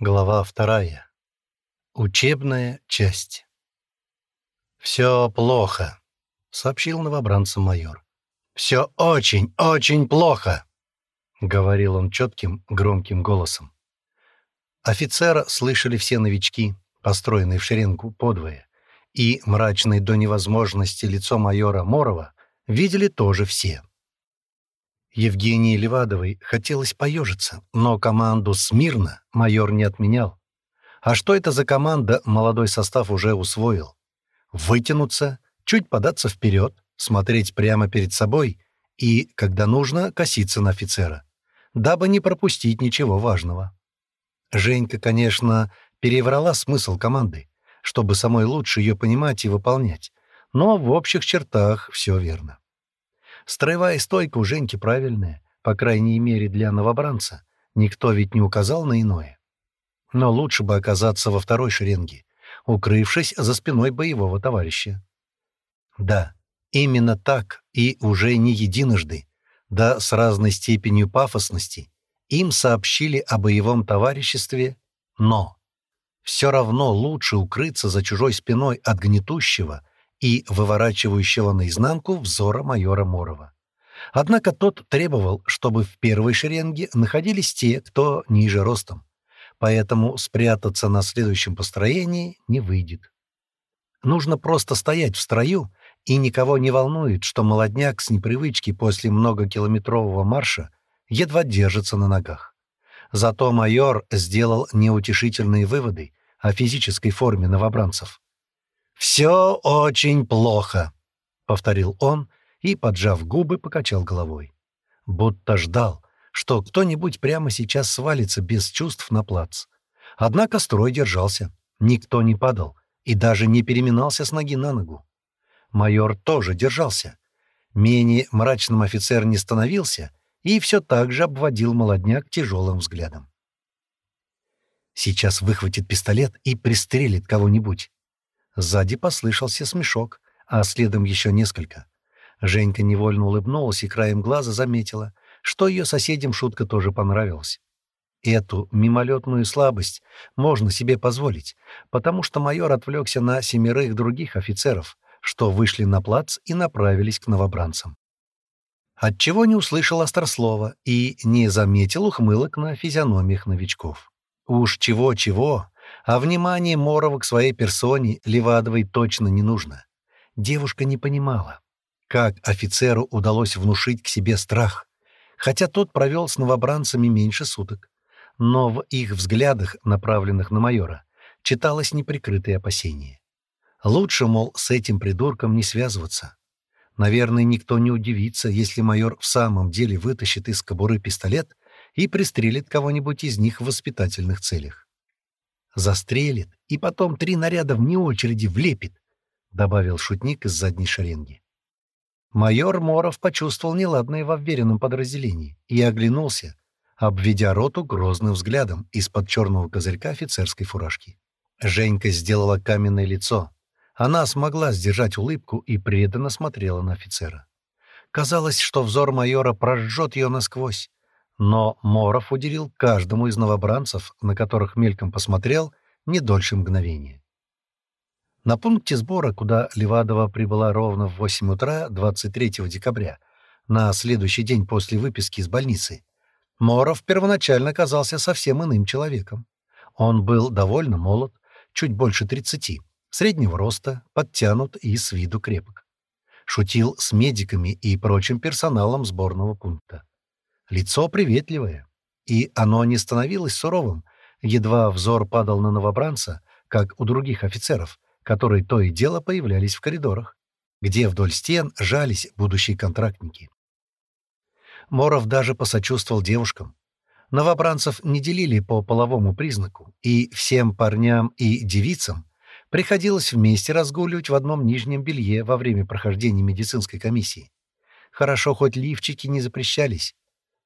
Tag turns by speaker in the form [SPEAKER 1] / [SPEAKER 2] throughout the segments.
[SPEAKER 1] Глава вторая. Учебная часть. «Все плохо», — сообщил новобранцам майор. «Все очень, очень плохо», — говорил он четким, громким голосом. Офицера слышали все новички, построенные в шеренгу подвое, и мрачное до невозможности лицо майора Морова видели тоже все. Евгении Левадовой хотелось поежиться, но команду «Смирно» майор не отменял. А что это за команда, молодой состав уже усвоил. Вытянуться, чуть податься вперед, смотреть прямо перед собой и, когда нужно, коситься на офицера, дабы не пропустить ничего важного. Женька, конечно, переврала смысл команды, чтобы самой лучше ее понимать и выполнять, но в общих чертах все верно. Строевая стойка у Женьки правильная, по крайней мере для новобранца. Никто ведь не указал на иное. Но лучше бы оказаться во второй шеренге, укрывшись за спиной боевого товарища. Да, именно так и уже не единожды, да с разной степенью пафосности, им сообщили о боевом товариществе, но все равно лучше укрыться за чужой спиной от гнетущего и выворачивающего наизнанку взора майора Морова. Однако тот требовал, чтобы в первой шеренге находились те, кто ниже ростом, поэтому спрятаться на следующем построении не выйдет. Нужно просто стоять в строю, и никого не волнует, что молодняк с непривычки после многокилометрового марша едва держится на ногах. Зато майор сделал неутешительные выводы о физической форме новобранцев. «Все очень плохо», — повторил он и, поджав губы, покачал головой. Будто ждал, что кто-нибудь прямо сейчас свалится без чувств на плац. Однако строй держался, никто не падал и даже не переминался с ноги на ногу. Майор тоже держался. Менее мрачным офицер не становился и все так же обводил молодняк тяжелым взглядом. Сейчас выхватит пистолет и пристрелит кого-нибудь. Сзади послышался смешок, а следом еще несколько. Женька невольно улыбнулась и краем глаза заметила, что ее соседям шутка тоже понравилась. Эту мимолетную слабость можно себе позволить, потому что майор отвлекся на семерых других офицеров, что вышли на плац и направились к новобранцам. Отчего не услышал острослова и не заметил ухмылок на физиономиях новичков. Уж чего-чего, а внимание Морова к своей персоне Левадовой точно не нужно. Девушка не понимала, как офицеру удалось внушить к себе страх, хотя тот провел с новобранцами меньше суток. Но в их взглядах, направленных на майора, читалось неприкрытое опасение. Лучше, мол, с этим придурком не связываться. Наверное, никто не удивится, если майор в самом деле вытащит из кобуры пистолет и пристрелит кого-нибудь из них в воспитательных целях. Застрелит и потом три наряда вне очереди влепит, — добавил шутник из задней шеренги. Майор Моров почувствовал неладное во вверенном подразделении и оглянулся, обведя роту грозным взглядом из-под черного козырька офицерской фуражки. Женька сделала каменное лицо. Она смогла сдержать улыбку и преданно смотрела на офицера. Казалось, что взор майора прожжет ее насквозь, но Моров уделил каждому из новобранцев, на которых мельком посмотрел, не дольше мгновения. На пункте сбора, куда Левадова прибыла ровно в 8 утра 23 декабря, на следующий день после выписки из больницы, Моров первоначально казался совсем иным человеком. Он был довольно молод, чуть больше 30, среднего роста, подтянут и с виду крепок. Шутил с медиками и прочим персоналом сборного пункта. Лицо приветливое, и оно не становилось суровым, едва взор падал на новобранца, как у других офицеров, которые то и дело появлялись в коридорах, где вдоль стен жались будущие контрактники. Моров даже посочувствовал девушкам. Новобранцев не делили по половому признаку, и всем парням и девицам приходилось вместе разгуливать в одном нижнем белье во время прохождения медицинской комиссии. Хорошо, хоть лифчики не запрещались,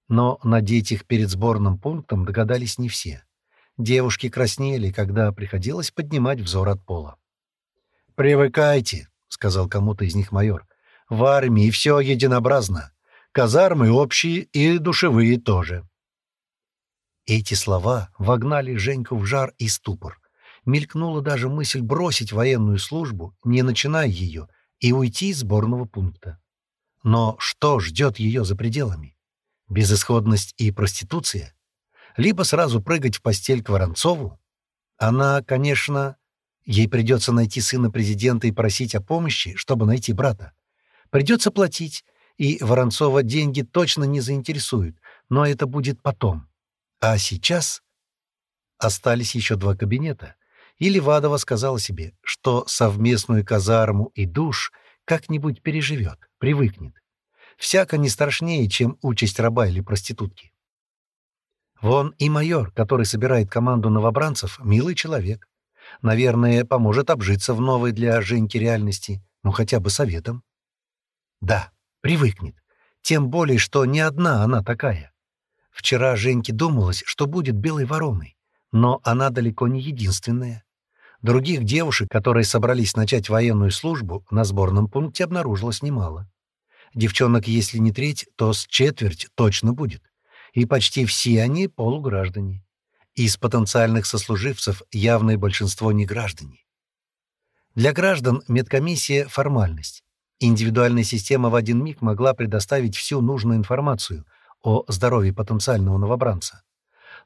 [SPEAKER 1] но надеть их перед сборным пунктом догадались не все. Девушки краснели, когда приходилось поднимать взор от пола. «Привыкайте», — сказал кому-то из них майор. «В армии все единообразно. Казармы общие и душевые тоже». Эти слова вогнали Женьку в жар и ступор. Мелькнула даже мысль бросить военную службу, не начиная ее, и уйти из сборного пункта. Но что ждет ее за пределами? Безысходность и проституция? Либо сразу прыгать в постель к Воронцову? Она, конечно... Ей придется найти сына президента и просить о помощи, чтобы найти брата. Придется платить, и Воронцова деньги точно не заинтересуют, но это будет потом. А сейчас остались еще два кабинета, и Левадова сказала себе, что совместную казарму и душ как-нибудь переживет, привыкнет. Всяко не страшнее, чем участь раба или проститутки. Вон и майор, который собирает команду новобранцев, милый человек. Наверное, поможет обжиться в новой для Женьки реальности, ну хотя бы советом. Да, привыкнет. Тем более, что не одна она такая. Вчера Женьке думалось, что будет белой вороной, но она далеко не единственная. Других девушек, которые собрались начать военную службу, на сборном пункте обнаружилось немало. Девчонок, если не треть, то с четверть точно будет. И почти все они полуграждане. Из потенциальных сослуживцев явное большинство не граждане. Для граждан медкомиссия — формальность. Индивидуальная система в один миг могла предоставить всю нужную информацию о здоровье потенциального новобранца.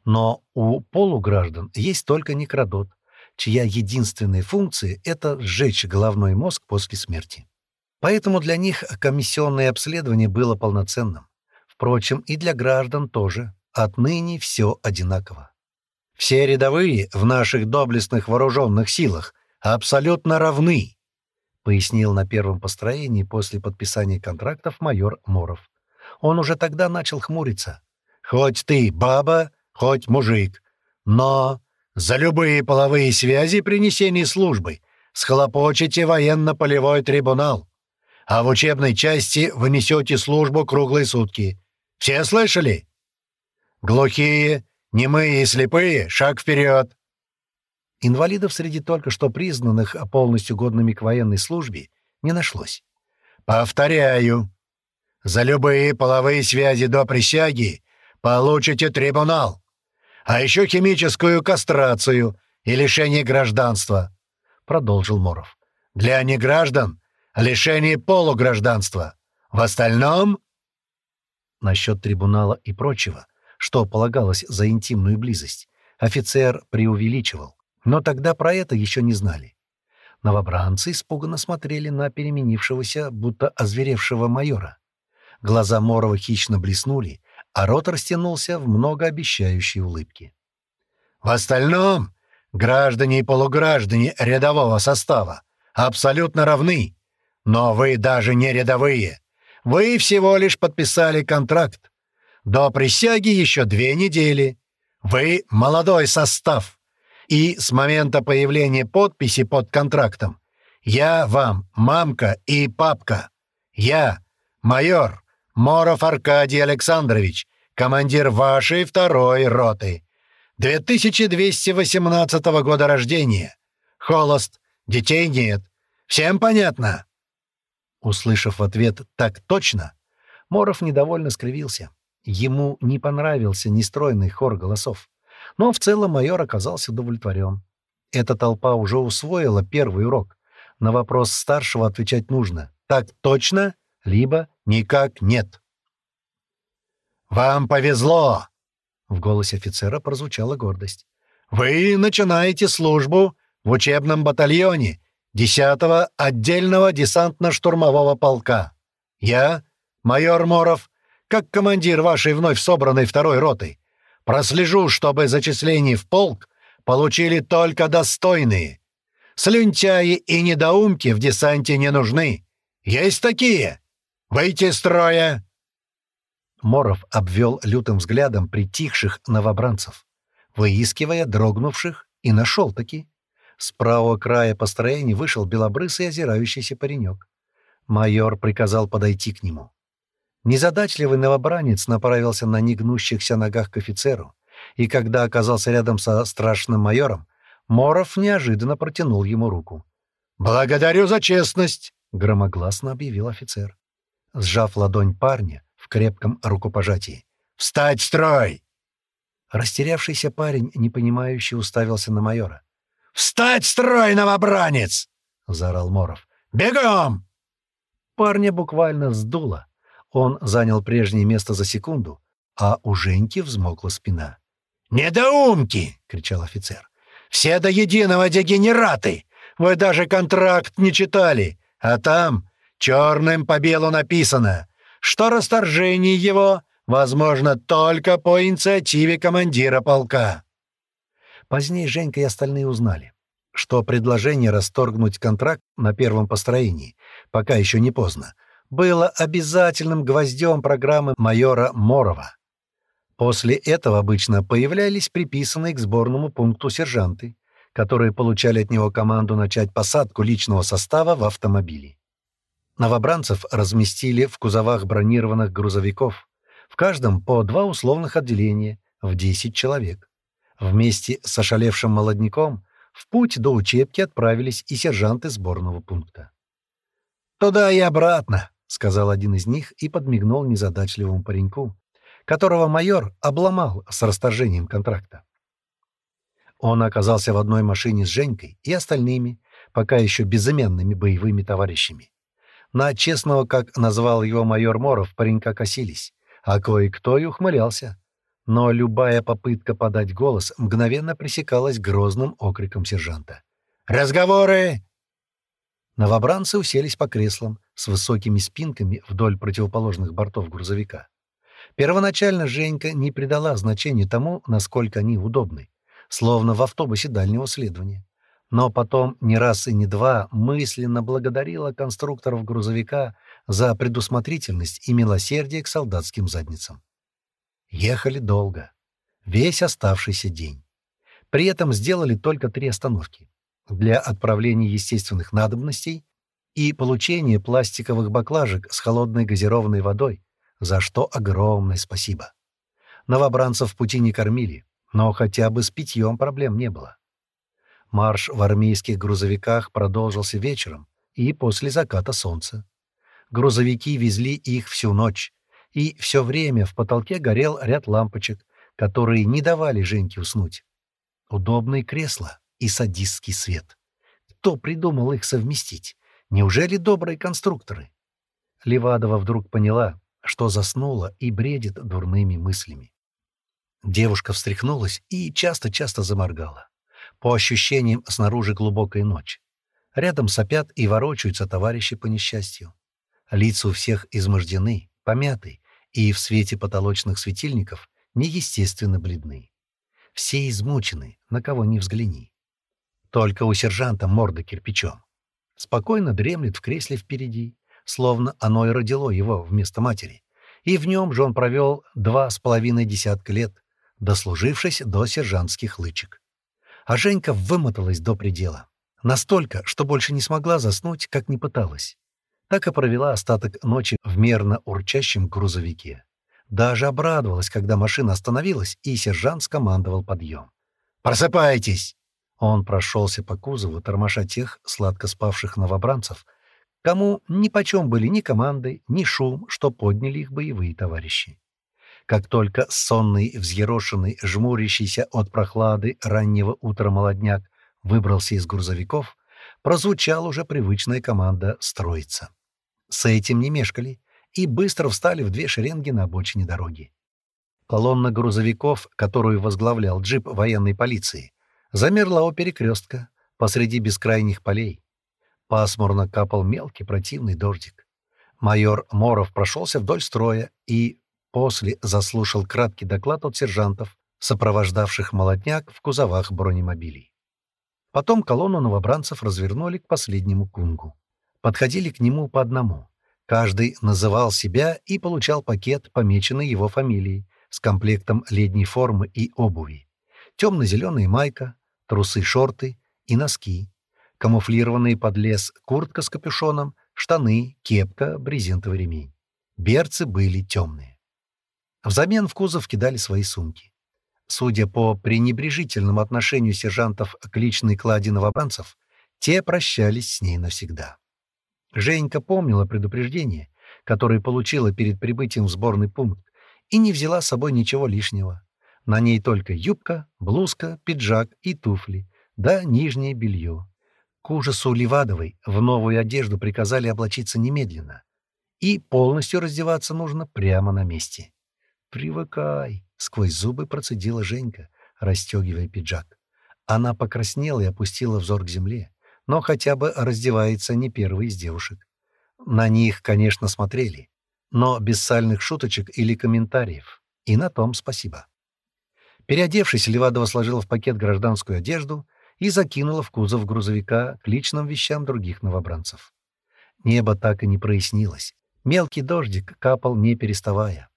[SPEAKER 1] Но у полуграждан есть только некродот, чья единственная функция — это сжечь головной мозг после смерти. Поэтому для них комиссионное обследование было полноценным. Впрочем, и для граждан тоже. Отныне все одинаково. Все рядовые в наших доблестных вооруженных силах абсолютно равны, пояснил на первом построении после подписания контрактов майор Моров. Он уже тогда начал хмуриться. «Хоть ты баба, хоть мужик, но за любые половые связи при несении службы схлопочете военно-полевой трибунал, а в учебной части вынесете службу круглые сутки. Все слышали? Глухие, немые и слепые, шаг вперед!» Инвалидов среди только что признанных полностью годными к военной службе не нашлось. «Повторяю, за любые половые связи до присяги получите трибунал, а еще химическую кастрацию и лишение гражданства», — продолжил Моров. «Для неграждан — лишение полугражданства. В остальном...» Насчет трибунала и прочего, что полагалось за интимную близость, офицер преувеличивал. Но тогда про это еще не знали. Новобранцы испуганно смотрели на переменившегося, будто озверевшего майора. Глаза Морова хищно блеснули, а рот растянулся в многообещающей улыбке. «В остальном граждане и полуграждане рядового состава абсолютно равны, но вы даже не рядовые. Вы всего лишь подписали контракт. До присяги еще две недели. Вы молодой состав и с момента появления подписи под контрактом я вам мамка и папка. Я, майор Моров Аркадий Александрович, командир вашей второй роты. 2218 года рождения. Холост, детей нет. Всем понятно?» Услышав ответ «так точно», Моров недовольно скривился. Ему не понравился нестройный хор голосов. Но в целом майор оказался удовлетворен. Эта толпа уже усвоила первый урок. На вопрос старшего отвечать нужно «так точно» либо «никак нет». «Вам повезло!» — в голосе офицера прозвучала гордость. «Вы начинаете службу в учебном батальоне 10-го отдельного десантно-штурмового полка. Я, майор Моров, как командир вашей вновь собранной второй роты, Прослежу, чтобы зачисление в полк получили только достойные. Слюнтяи и недоумки в десанте не нужны. Есть такие. Выйти из строя!» Моров обвел лютым взглядом притихших новобранцев, выискивая дрогнувших, и нашел-таки. С правого края построения вышел белобрысый озирающийся паренек. Майор приказал подойти к нему. Незадачливый новобранец направился на негнущихся ногах к офицеру, и когда оказался рядом со страшным майором, Моров неожиданно протянул ему руку. «Благодарю за честность!» — громогласно объявил офицер, сжав ладонь парня в крепком рукопожатии. «Встать в строй!» Растерявшийся парень, непонимающе, уставился на майора.
[SPEAKER 2] «Встать, строй, новобранец!»
[SPEAKER 1] — заорал Моров.
[SPEAKER 2] «Бегом!»
[SPEAKER 1] Парня буквально сдуло. Он занял прежнее место за секунду, а у Женьки взмокла спина.
[SPEAKER 2] «Недоумки!» — кричал офицер. «Все до единого дегенераты! Вы даже контракт не читали, а там черным по белу написано, что расторжение его возможно только по инициативе командира полка».
[SPEAKER 1] Позднее Женька и остальные узнали, что предложение расторгнуть контракт на первом построении, пока еще не поздно, было обязательным гвоздем программы майора Морова. После этого обычно появлялись приписанные к сборному пункту сержанты, которые получали от него команду начать посадку личного состава в автомобили. Новобранцев разместили в кузовах бронированных грузовиков, в каждом по два условных отделения, в 10 человек. Вместе с ошалевшим молодняком в путь до учебки отправились и сержанты сборного пункта.
[SPEAKER 2] «Туда и обратно», —
[SPEAKER 1] сказал один из них и подмигнул незадачливому пареньку, которого майор обломал с расторжением контракта. Он оказался в одной машине с Женькой и остальными, пока еще безыменными боевыми товарищами. На честного, как назвал его майор Моров, паренька косились, а кое-кто и ухмылялся. Но любая попытка подать голос мгновенно пресекалась грозным окриком сержанта.
[SPEAKER 2] «Разговоры!»
[SPEAKER 1] Новобранцы уселись по креслам с высокими спинками вдоль противоположных бортов грузовика. Первоначально Женька не придала значения тому, насколько они удобны, словно в автобусе дальнего следования. Но потом не раз и не два мысленно благодарила конструкторов грузовика за предусмотрительность и милосердие к солдатским задницам. Ехали долго, весь оставшийся день. При этом сделали только три остановки для отправления естественных надобностей и получения пластиковых баклажек с холодной газированной водой, за что огромное спасибо. Новобранцев в пути не кормили, но хотя бы с питьем проблем не было. Марш в армейских грузовиках продолжился вечером и после заката солнца. Грузовики везли их всю ночь, и все время в потолке горел ряд лампочек, которые не давали Женьке уснуть. Удобные кресла и садистский свет. Кто придумал их совместить? Неужели добрые конструкторы? Левадова вдруг поняла, что заснула и бредит дурными мыслями. Девушка встряхнулась и часто-часто заморгала. По ощущениям, снаружи глубокая ночь. Рядом сопят и ворочаются товарищи по несчастью. Лица у всех измождены, помяты, и в свете потолочных светильников неестественно бледны. Все измучены, на кого ни взгляни. Только у сержанта морда кирпичом. Спокойно дремлет в кресле впереди, словно оно и родило его вместо матери. И в нем же он провел два с половиной десятка лет, дослужившись до сержантских лычек. А Женька вымоталась до предела. Настолько, что больше не смогла заснуть, как не пыталась. Так и провела остаток ночи в мерно урчащем грузовике. Даже обрадовалась, когда машина остановилась, и сержант скомандовал подъем. «Просыпайтесь!» Он прошелся по кузову, тормоша тех сладко спавших новобранцев, кому нипочем были ни команды, ни шум, что подняли их боевые товарищи. Как только сонный, взъерошенный, жмурящийся от прохлады раннего утра молодняк выбрался из грузовиков, прозвучала уже привычная команда «строиться». С этим не мешкали и быстро встали в две шеренги на обочине дороги. Колонна грузовиков, которую возглавлял джип военной полиции, замерла у перекрестка посреди бескрайних полей. Пасмурно капал мелкий противный дождик. Майор Моров прошелся вдоль строя и после заслушал краткий доклад от сержантов, сопровождавших молотняк в кузовах бронемобилей. Потом колонну новобранцев развернули к последнему кунгу. Подходили к нему по одному. Каждый называл себя и получал пакет, помеченный его фамилией, с комплектом летней формы и обуви. Темно-зеленая майка, трусы-шорты и носки, камуфлированный под лес куртка с капюшоном, штаны, кепка, брезентовый ремень. Берцы были темные. Взамен в кузов кидали свои сумки. Судя по пренебрежительному отношению сержантов к личной клади новобранцев, те прощались с ней навсегда. Женька помнила предупреждение, которое получила перед прибытием в сборный пункт, и не взяла с собой ничего лишнего. На ней только юбка, блузка, пиджак и туфли, да нижнее белье. К ужасу Левадовой в новую одежду приказали облачиться немедленно. И полностью раздеваться нужно прямо на месте. «Привыкай», — сквозь зубы процедила Женька, расстегивая пиджак. Она покраснела и опустила взор к земле, но хотя бы раздевается не первый из девушек. На них, конечно, смотрели, но без сальных шуточек или комментариев. И на том спасибо. Переодевшись, Левадова сложила в пакет гражданскую одежду и закинула в кузов грузовика к личным вещам других новобранцев. Небо так и не прояснилось. Мелкий дождик капал, не переставая.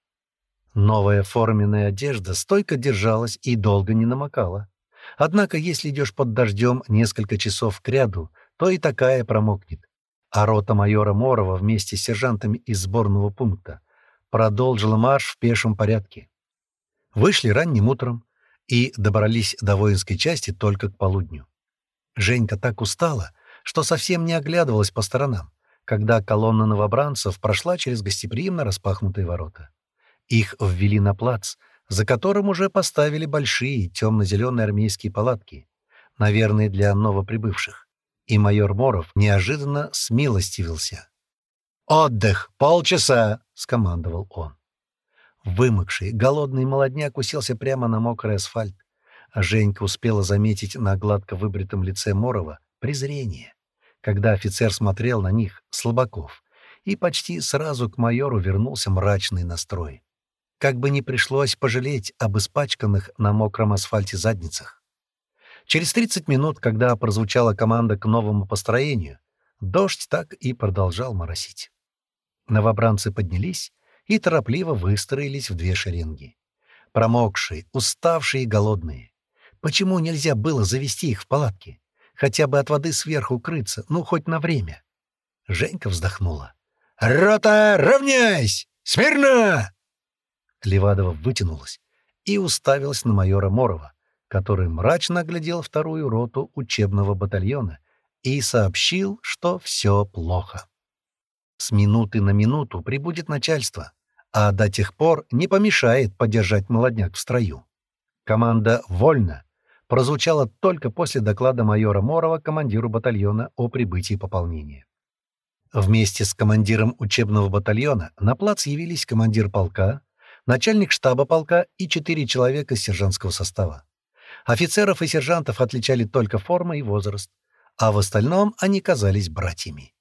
[SPEAKER 1] Новая форменная одежда стойко держалась и долго не намокала. Однако, если идешь под дождем несколько часов кряду, то и такая промокнет. А рота майора Морова вместе с сержантами из сборного пункта продолжила марш в пешем порядке. Вышли ранним утром и добрались до воинской части только к полудню. Женька так устала, что совсем не оглядывалась по сторонам, когда колонна новобранцев прошла через гостеприимно распахнутые ворота. Их ввели на плац, за которым уже поставили большие темно-зеленые армейские палатки, наверное, для новоприбывших. И майор Моров неожиданно смилостивился. «Отдых! Полчаса!» — скомандовал он. Вымокший, голодный молодняк уселся прямо на мокрый асфальт, а Женька успела заметить на гладко выбритом лице Морова презрение, когда офицер смотрел на них, слабаков, и почти сразу к майору вернулся мрачный настрой. Как бы ни пришлось пожалеть об испачканных на мокром асфальте задницах. Через 30 минут, когда прозвучала команда к новому построению, дождь так и продолжал моросить. Новобранцы поднялись и торопливо выстроились в две шеренги. Промокшие, уставшие и голодные. Почему нельзя было завести их в палатки? Хотя бы от воды сверху укрыться, ну, хоть на время. Женька вздохнула. «Рота, равняйсь! Смирно!» Левадова вытянулась и уставилась на майора Морова, который мрачно оглядел вторую роту учебного батальона и сообщил, что все плохо. С минуты на минуту прибудет начальство, а до тех пор не помешает подержать молодняк в строю. Команда «Вольно» прозвучала только после доклада майора Морова командиру батальона о прибытии пополнения. Вместе с командиром учебного батальона на плац явились командир полка, начальник штаба полка и четыре человека из сержантского состава. Офицеров и сержантов отличали только форма и возраст, а в остальном они казались братьями.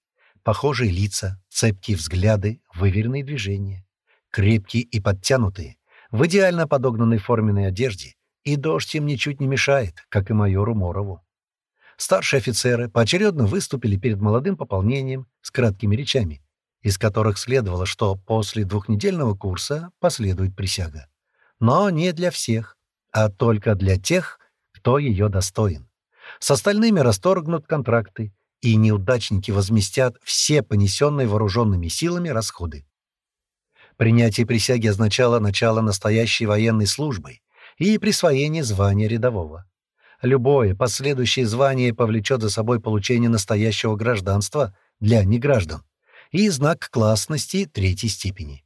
[SPEAKER 1] Похожие лица, цепкие взгляды, выверенные движения. Крепкие и подтянутые, в идеально подогнанной форменной одежде, и дождь им ничуть не мешает, как и майору Морову. Старшие офицеры поочередно выступили перед молодым пополнением с краткими речами, из которых следовало, что после двухнедельного курса последует присяга. Но не для всех, а только для тех, кто ее достоин. С остальными расторгнут контракты, и неудачники возместят все понесенные вооруженными силами расходы. Принятие присяги означало начало настоящей военной службы и присвоение звания рядового. Любое последующее звание повлечет за собой получение настоящего гражданства для неграждан и знак классности третьей степени.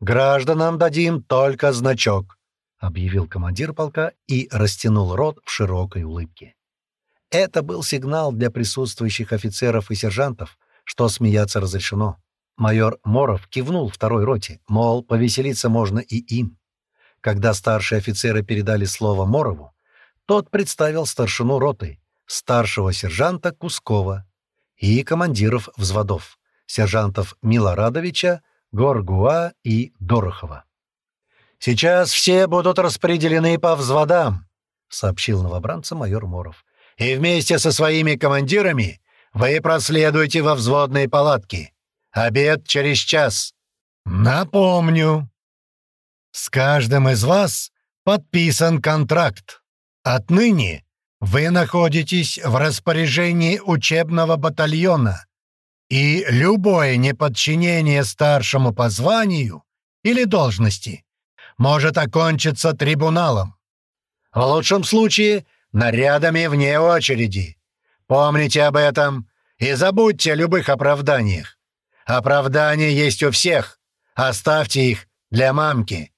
[SPEAKER 1] «Гражданам дадим только значок», — объявил командир полка и растянул рот в широкой улыбке. Это был сигнал для присутствующих офицеров и сержантов, что смеяться разрешено. Майор Моров кивнул второй роте, мол, повеселиться можно и им. Когда старшие офицеры передали слово Морову, тот представил старшину роты, старшего сержанта Кускова и командиров взводов, сержантов Милорадовича, Горгуа и Дорохова. «Сейчас все будут распределены по взводам», — сообщил новобранцам майор Моров и вместе со своими командирами вы проследуете во взводные палатки. Обед через час. Напомню, с каждым из вас подписан контракт. Отныне вы находитесь в распоряжении учебного батальона, и любое неподчинение старшему по званию или должности может окончиться трибуналом. В лучшем случае — нарядами вне очереди. Помните об этом и забудьте о любых оправданиях. Оправдания есть у всех. Оставьте их для мамки.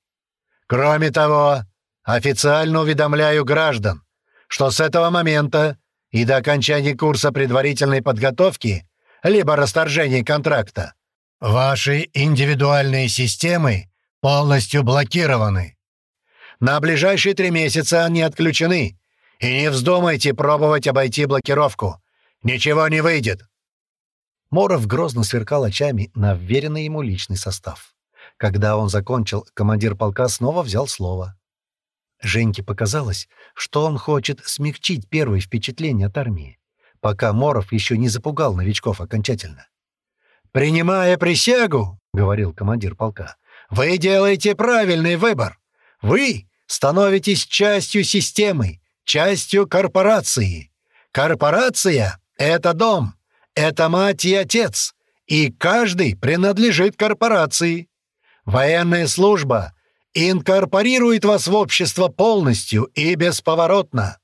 [SPEAKER 1] Кроме того,
[SPEAKER 2] официально уведомляю граждан, что с этого момента и до окончания курса предварительной подготовки либо расторжения контракта ваши индивидуальные системы полностью блокированы. На ближайшие три месяца они отключены, и не вздумайте пробовать обойти блокировку. Ничего не выйдет.
[SPEAKER 1] Моров грозно сверкал очами на вверенный ему личный состав. Когда он закончил, командир полка снова взял слово. Женьке показалось, что он хочет смягчить первые впечатления от армии, пока Моров еще не запугал новичков окончательно.
[SPEAKER 2] «Принимая присягу, — говорил командир полка, — вы делаете правильный выбор. Вы становитесь частью системы, частью корпорации. Корпорация — это дом, это мать и отец, и каждый принадлежит корпорации. Военная служба инкорпорирует вас в общество полностью и бесповоротно».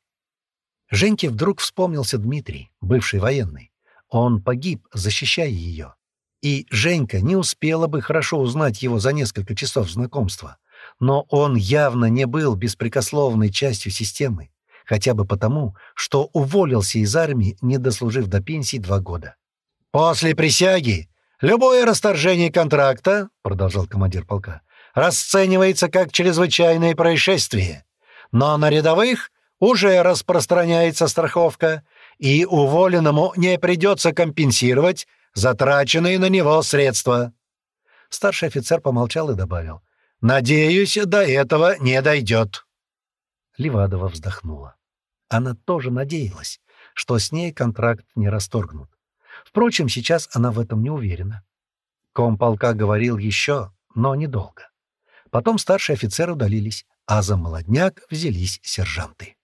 [SPEAKER 1] Женьке вдруг вспомнился Дмитрий, бывший военный. Он погиб, защищая ее. И Женька не успела бы хорошо узнать его за несколько часов знакомства. Но он явно не был беспрекословной частью системы, хотя бы потому, что уволился из армии, не дослужив до пенсии два года.
[SPEAKER 2] «После присяги любое расторжение контракта, — продолжал командир полка, — расценивается как чрезвычайное происшествие. Но на рядовых уже распространяется страховка, и уволенному не придется компенсировать затраченные на него средства».
[SPEAKER 1] Старший офицер помолчал и добавил.
[SPEAKER 2] «Надеюсь, до этого не дойдет».
[SPEAKER 1] Левадова вздохнула. Она тоже надеялась, что с ней контракт не расторгнут. Впрочем, сейчас она в этом не уверена. Комполка говорил еще, но недолго. Потом старшие офицеры удалились, а за молодняк взялись сержанты.